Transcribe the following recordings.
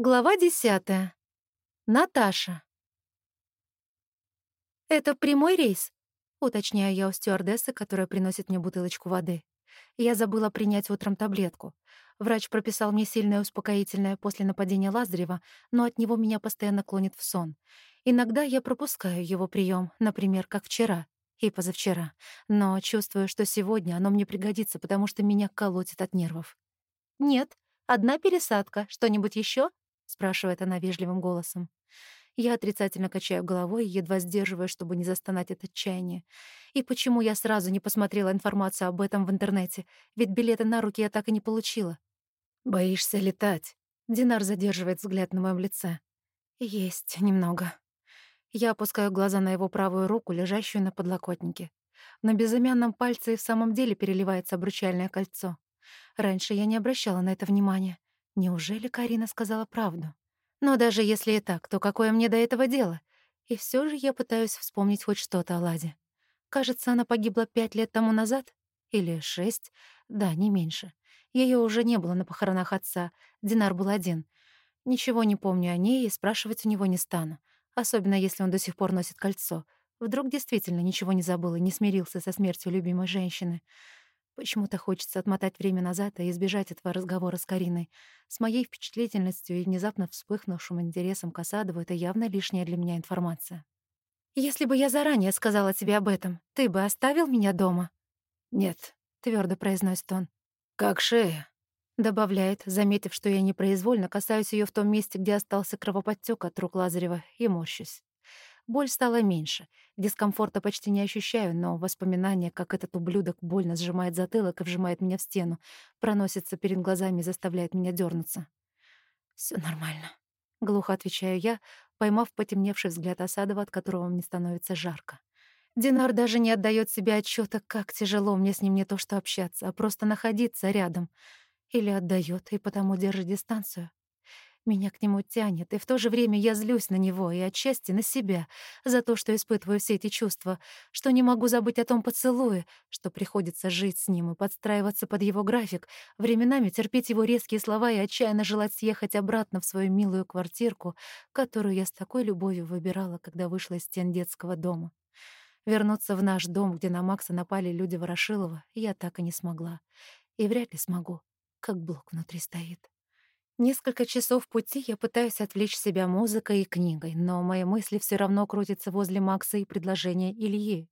Глава десятая. Наташа. «Это прямой рейс?» — уточняю я у стюардессы, которая приносит мне бутылочку воды. Я забыла принять утром таблетку. Врач прописал мне сильное успокоительное после нападения Лазарева, но от него меня постоянно клонит в сон. Иногда я пропускаю его прием, например, как вчера и позавчера, но чувствую, что сегодня оно мне пригодится, потому что меня колотит от нервов. «Нет, одна пересадка. Что-нибудь еще? — спрашивает она вежливым голосом. Я отрицательно качаю головой, едва сдерживая, чтобы не застонать от отчаяния. И почему я сразу не посмотрела информацию об этом в интернете? Ведь билеты на руки я так и не получила. «Боишься летать?» Динар задерживает взгляд на моем лице. «Есть немного». Я опускаю глаза на его правую руку, лежащую на подлокотнике. На безымянном пальце и в самом деле переливается обручальное кольцо. Раньше я не обращала на это внимания. Неужели Карина сказала правду? Но даже если и так, то какое мне до этого дело? И все же я пытаюсь вспомнить хоть что-то о Ладе. Кажется, она погибла пять лет тому назад? Или шесть? Да, не меньше. Ее уже не было на похоронах отца. Динар был один. Ничего не помню о ней и спрашивать у него не стану. Особенно, если он до сих пор носит кольцо. Вдруг действительно ничего не забыл и не смирился со смертью любимой женщины. Почему-то хочется отмотать время назад и избежать этого разговора с Кариной. С моей впечатлительностью и внезапно вспыхнувшим интересом к Асадову это явно лишняя для меня информация. «Если бы я заранее сказала тебе об этом, ты бы оставил меня дома?» «Нет», — твердо произносит он. «Как шея?» Добавляет, заметив, что я непроизвольно касаюсь ее в том месте, где остался кровоподтек от рук Лазарева, и морщусь. Боль стала меньше. Дискомфорта почти не ощущаю, но воспоминание, как этот ублюдок больно сжимает затылок и вжимает меня в стену, проносится перед глазами и заставляет меня дернуться. Все нормально», — глухо отвечаю я, поймав потемневший взгляд Осадова, от которого мне становится жарко. Динар даже не отдает себе отчета, как тяжело мне с ним не то что общаться, а просто находиться рядом. Или отдает и потому держит дистанцию. Меня к нему тянет, и в то же время я злюсь на него и отчасти на себя за то, что испытываю все эти чувства, что не могу забыть о том поцелуе, что приходится жить с ним и подстраиваться под его график, временами терпеть его резкие слова и отчаянно желать съехать обратно в свою милую квартирку, которую я с такой любовью выбирала, когда вышла из стен детского дома. Вернуться в наш дом, где на Макса напали люди Ворошилова, я так и не смогла. И вряд ли смогу, как блок внутри стоит. Несколько часов пути я пытаюсь отвлечь себя музыкой и книгой, но мои мысли все равно крутятся возле Макса и предложения Ильи.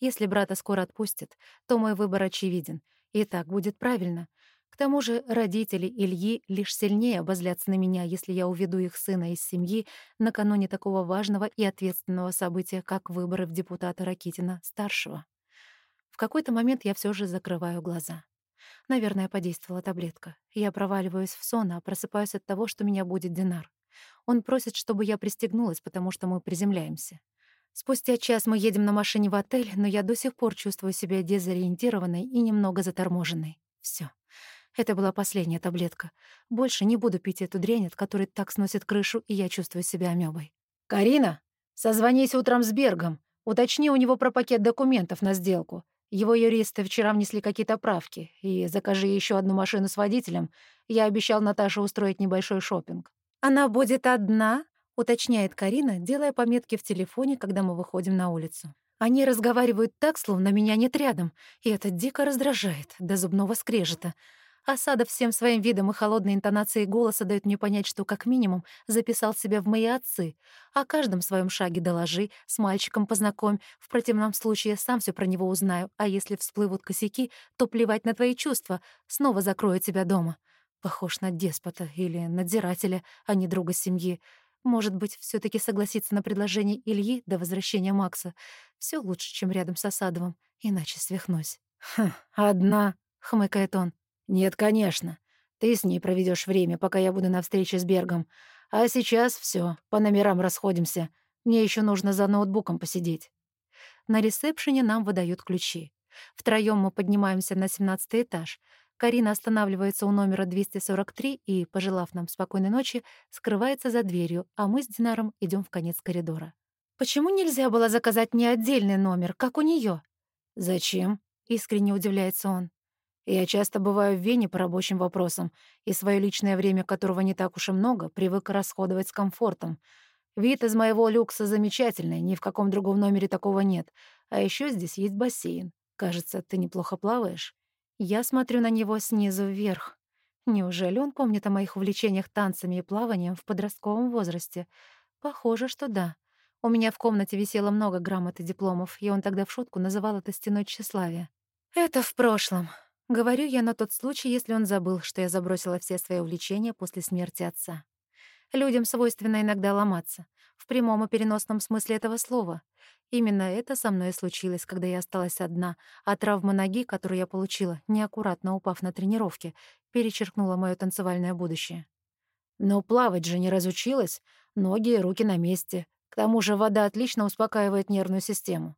Если брата скоро отпустят, то мой выбор очевиден, и так будет правильно. К тому же родители Ильи лишь сильнее обозлятся на меня, если я уведу их сына из семьи накануне такого важного и ответственного события, как выборы в депутата Ракитина-старшего. В какой-то момент я все же закрываю глаза. Наверное, подействовала таблетка. Я проваливаюсь в сон, а просыпаюсь от того, что меня будет Динар. Он просит, чтобы я пристегнулась, потому что мы приземляемся. Спустя час мы едем на машине в отель, но я до сих пор чувствую себя дезориентированной и немного заторможенной. Все. Это была последняя таблетка. Больше не буду пить эту дрянь, от которой так сносит крышу, и я чувствую себя амебой. «Карина, созвонись утром с Бергом. Уточни у него про пакет документов на сделку. Его юристы вчера внесли какие-то правки, и закажи еще одну машину с водителем. Я обещал Наташе устроить небольшой шопинг. «Она будет одна?» — уточняет Карина, делая пометки в телефоне, когда мы выходим на улицу. Они разговаривают так, словно меня нет рядом, и это дико раздражает, до зубного скрежета. Осада всем своим видом и холодной интонацией голоса дают мне понять, что как минимум записал себя в мои отцы. О каждом своем шаге доложи, с мальчиком познакомь, в противном случае сам все про него узнаю, а если всплывут косяки, то плевать на твои чувства, снова закрою тебя дома. Похож на деспота или надзирателя, а не друга семьи. Может быть, все таки согласиться на предложение Ильи до возвращения Макса. Все лучше, чем рядом с Осадовым, иначе свихнусь. «Хм, одна», — хмыкает он. «Нет, конечно. Ты с ней проведешь время, пока я буду на встрече с Бергом. А сейчас все, по номерам расходимся. Мне еще нужно за ноутбуком посидеть». На ресепшене нам выдают ключи. Втроем мы поднимаемся на 17 этаж. Карина останавливается у номера 243 и, пожелав нам спокойной ночи, скрывается за дверью, а мы с Динаром идем в конец коридора. «Почему нельзя было заказать не отдельный номер, как у нее? «Зачем?» — искренне удивляется он. Я часто бываю в Вене по рабочим вопросам, и свое личное время, которого не так уж и много, привык расходовать с комфортом. Вид из моего люкса замечательный, ни в каком другом номере такого нет. А еще здесь есть бассейн. Кажется, ты неплохо плаваешь. Я смотрю на него снизу вверх. Неужели он помнит о моих увлечениях танцами и плаванием в подростковом возрасте? Похоже, что да. У меня в комнате висело много грамот и дипломов, и он тогда в шутку называл это стеной тщеславия. Это в прошлом. Говорю я на тот случай, если он забыл, что я забросила все свои увлечения после смерти отца. Людям свойственно иногда ломаться, в прямом и переносном смысле этого слова. Именно это со мной случилось, когда я осталась одна, а травма ноги, которую я получила, неаккуратно упав на тренировке, перечеркнула моё танцевальное будущее. Но плавать же не разучилась, ноги и руки на месте. К тому же вода отлично успокаивает нервную систему.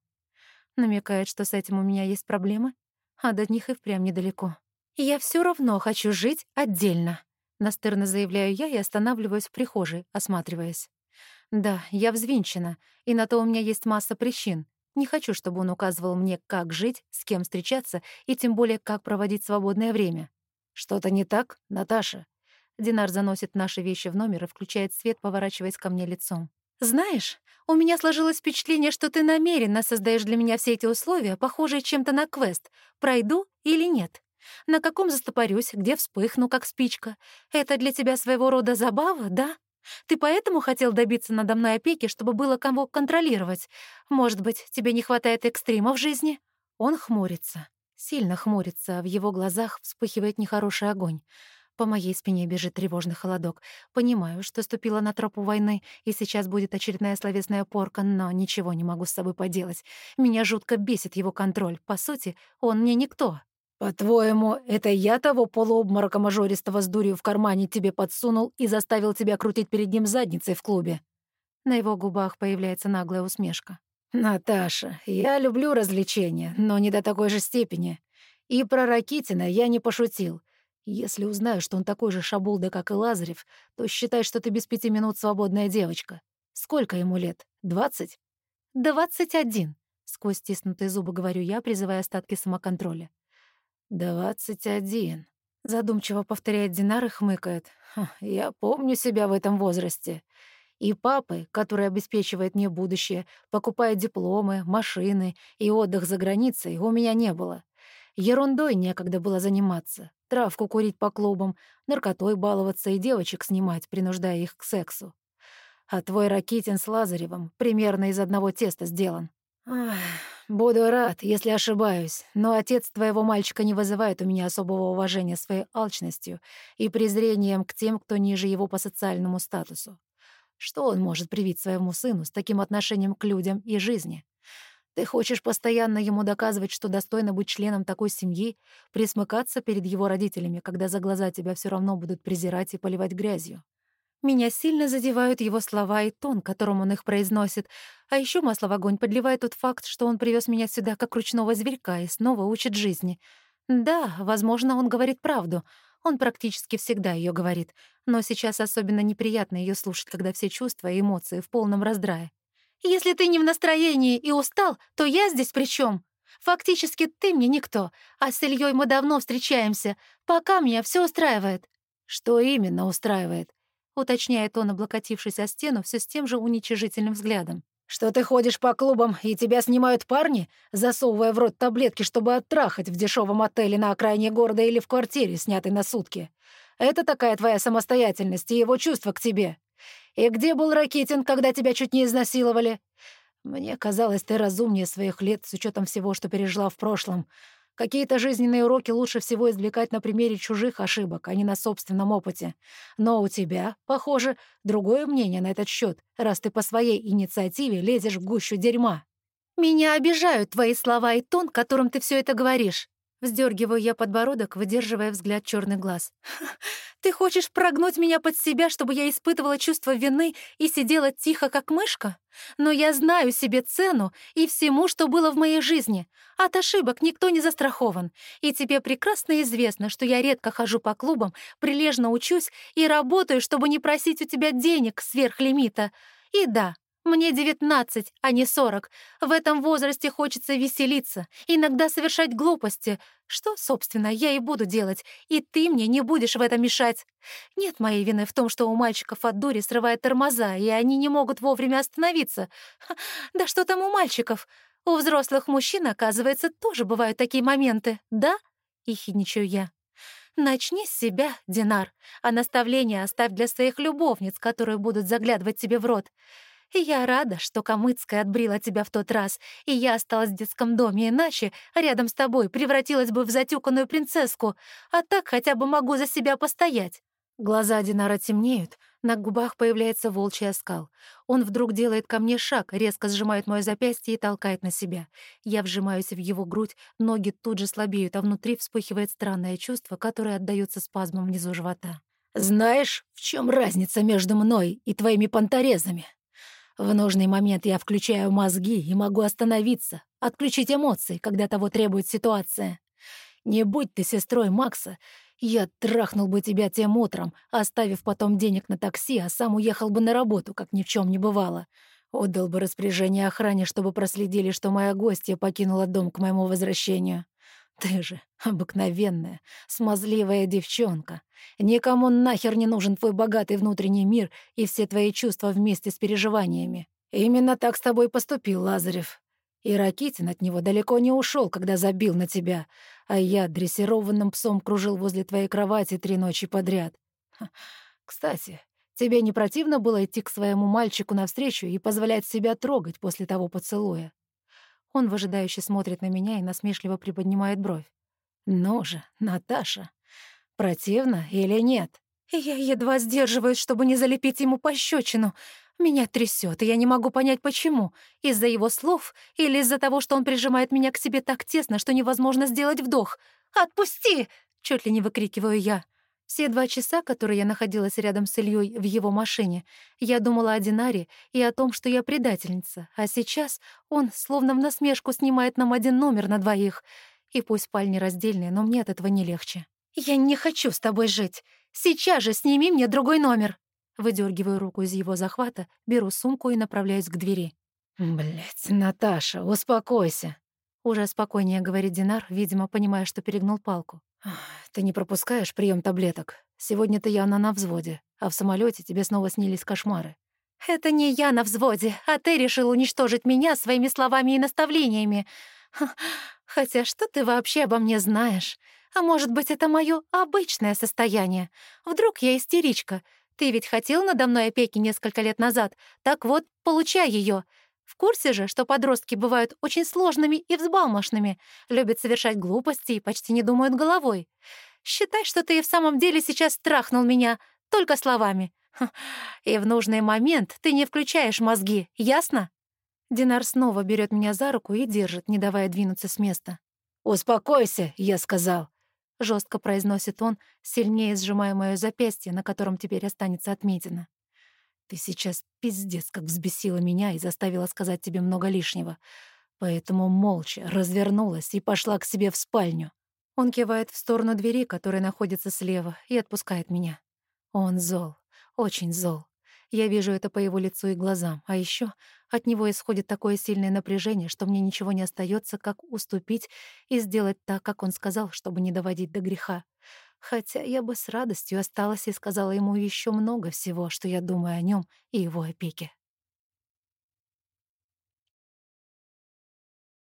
Намекает, что с этим у меня есть проблемы? А до них и впрямь недалеко. «Я все равно хочу жить отдельно», — настырно заявляю я и останавливаюсь в прихожей, осматриваясь. «Да, я взвинчена, и на то у меня есть масса причин. Не хочу, чтобы он указывал мне, как жить, с кем встречаться и тем более, как проводить свободное время». «Что-то не так, Наташа?» Динар заносит наши вещи в номер и включает свет, поворачиваясь ко мне лицом. «Знаешь, у меня сложилось впечатление, что ты намеренно создаешь для меня все эти условия, похожие чем-то на квест. Пройду или нет? На каком застопорюсь, где вспыхну, как спичка? Это для тебя своего рода забава, да? Ты поэтому хотел добиться надо мной опеки, чтобы было кого контролировать? Может быть, тебе не хватает экстрима в жизни?» Он хмурится. Сильно хмурится, в его глазах вспыхивает нехороший огонь. По моей спине бежит тревожный холодок. Понимаю, что ступила на тропу войны, и сейчас будет очередная словесная порка, но ничего не могу с собой поделать. Меня жутко бесит его контроль. По сути, он мне никто. «По-твоему, это я того полуобморока мажористого с дурью в кармане тебе подсунул и заставил тебя крутить перед ним задницей в клубе?» На его губах появляется наглая усмешка. «Наташа, я люблю развлечения, но не до такой же степени. И про Ракитина я не пошутил. Если узнаю, что он такой же шабулда, как и Лазарев, то считай, что ты без пяти минут свободная девочка. Сколько ему лет? Двадцать? Двадцать один. Сквозь стиснутые зубы говорю я, призывая остатки самоконтроля. «Двадцать один», — задумчиво повторяет Динар и хмыкает. «Я помню себя в этом возрасте. И папы, который обеспечивает мне будущее, покупает дипломы, машины и отдых за границей, у меня не было. Ерундой некогда было заниматься, травку курить по клубам, наркотой баловаться и девочек снимать, принуждая их к сексу. А твой Ракитин с Лазаревым примерно из одного теста сделан. Ах, буду рад, если ошибаюсь, но отец твоего мальчика не вызывает у меня особого уважения своей алчностью и презрением к тем, кто ниже его по социальному статусу. Что он может привить своему сыну с таким отношением к людям и жизни? Ты хочешь постоянно ему доказывать, что достойно быть членом такой семьи, присмыкаться перед его родителями, когда за глаза тебя все равно будут презирать и поливать грязью. Меня сильно задевают его слова и тон, которым он их произносит. А еще масло в огонь подливает тот факт, что он привез меня сюда как ручного зверька и снова учит жизни. Да, возможно, он говорит правду. Он практически всегда ее говорит. Но сейчас особенно неприятно ее слушать, когда все чувства и эмоции в полном раздрае. Если ты не в настроении и устал, то я здесь при чем? Фактически ты мне никто, а с Ильей мы давно встречаемся. Пока меня все устраивает». «Что именно устраивает?» — уточняет он, облокотившись о стену все с тем же уничижительным взглядом. «Что ты ходишь по клубам, и тебя снимают парни, засовывая в рот таблетки, чтобы оттрахать в дешевом отеле на окраине города или в квартире, снятой на сутки? Это такая твоя самостоятельность и его чувство к тебе?» И где был Ракитин, когда тебя чуть не изнасиловали? Мне казалось, ты разумнее своих лет с учетом всего, что пережила в прошлом. Какие-то жизненные уроки лучше всего извлекать на примере чужих ошибок, а не на собственном опыте. Но у тебя, похоже, другое мнение на этот счет, раз ты по своей инициативе лезешь в гущу дерьма. Меня обижают твои слова и тон, которым ты все это говоришь. Вздергиваю я подбородок, выдерживая взгляд черный глаз. «Ты хочешь прогнуть меня под себя, чтобы я испытывала чувство вины и сидела тихо, как мышка? Но я знаю себе цену и всему, что было в моей жизни. От ошибок никто не застрахован. И тебе прекрасно известно, что я редко хожу по клубам, прилежно учусь и работаю, чтобы не просить у тебя денег сверх лимита. И да, Мне девятнадцать, а не сорок. В этом возрасте хочется веселиться, иногда совершать глупости. Что, собственно, я и буду делать, и ты мне не будешь в этом мешать. Нет моей вины в том, что у мальчиков от дури срывает тормоза, и они не могут вовремя остановиться. Ха, да что там у мальчиков? У взрослых мужчин, оказывается, тоже бывают такие моменты, да? И хидничаю я. Начни с себя, Динар, а наставления оставь для своих любовниц, которые будут заглядывать тебе в рот. Я рада, что Камыцкая отбрила тебя в тот раз, и я осталась в детском доме, иначе рядом с тобой превратилась бы в затюканную принцесску, а так хотя бы могу за себя постоять». Глаза Динара темнеют, на губах появляется волчий оскал. Он вдруг делает ко мне шаг, резко сжимает мое запястье и толкает на себя. Я вжимаюсь в его грудь, ноги тут же слабеют, а внутри вспыхивает странное чувство, которое отдаётся спазмом внизу живота. «Знаешь, в чем разница между мной и твоими понторезами?» В нужный момент я включаю мозги и могу остановиться, отключить эмоции, когда того требует ситуация. Не будь ты сестрой Макса, я трахнул бы тебя тем утром, оставив потом денег на такси, а сам уехал бы на работу, как ни в чем не бывало. Отдал бы распоряжение охране, чтобы проследили, что моя гостья покинула дом к моему возвращению. Ты же обыкновенная, смазливая девчонка. Никому нахер не нужен твой богатый внутренний мир и все твои чувства вместе с переживаниями. Именно так с тобой поступил Лазарев. И Ракитин от него далеко не ушел, когда забил на тебя, а я дрессированным псом кружил возле твоей кровати три ночи подряд. Кстати, тебе не противно было идти к своему мальчику навстречу и позволять себя трогать после того поцелуя? Он выжидающе смотрит на меня и насмешливо приподнимает бровь. «Ну же, Наташа, противно или нет?» Я едва сдерживаюсь, чтобы не залепить ему пощечину. Меня трясет, и я не могу понять, почему. Из-за его слов или из-за того, что он прижимает меня к себе так тесно, что невозможно сделать вдох. «Отпусти!» — чуть ли не выкрикиваю я. Все два часа, которые я находилась рядом с Ильей в его машине, я думала о Динаре и о том, что я предательница, а сейчас он словно в насмешку снимает нам один номер на двоих. И пусть спальни раздельные, но мне от этого не легче. «Я не хочу с тобой жить. Сейчас же сними мне другой номер!» Выдергиваю руку из его захвата, беру сумку и направляюсь к двери. Блять, Наташа, успокойся!» Уже спокойнее говорит Динар, видимо, понимая, что перегнул палку. «Ты не пропускаешь прием таблеток. Сегодня ты явно на взводе, а в самолете тебе снова снились кошмары». «Это не я на взводе, а ты решил уничтожить меня своими словами и наставлениями. Хотя что ты вообще обо мне знаешь? А может быть, это мое обычное состояние? Вдруг я истеричка? Ты ведь хотел надо мной опеки несколько лет назад. Так вот, получай ее. В курсе же, что подростки бывают очень сложными и взбалмошными, любят совершать глупости и почти не думают головой. Считай, что ты и в самом деле сейчас страхнул меня, только словами. И в нужный момент ты не включаешь мозги, ясно? Динар снова берет меня за руку и держит, не давая двинуться с места. «Успокойся», — я сказал. Жестко произносит он, сильнее сжимая мое запястье, на котором теперь останется отметина. Ты сейчас пиздец как взбесила меня и заставила сказать тебе много лишнего. Поэтому молча развернулась и пошла к себе в спальню. Он кивает в сторону двери, которая находится слева, и отпускает меня. Он зол, очень зол. Я вижу это по его лицу и глазам, а еще от него исходит такое сильное напряжение, что мне ничего не остается, как уступить и сделать так, как он сказал, чтобы не доводить до греха хотя я бы с радостью осталась и сказала ему еще много всего, что я думаю о нем и его опеке.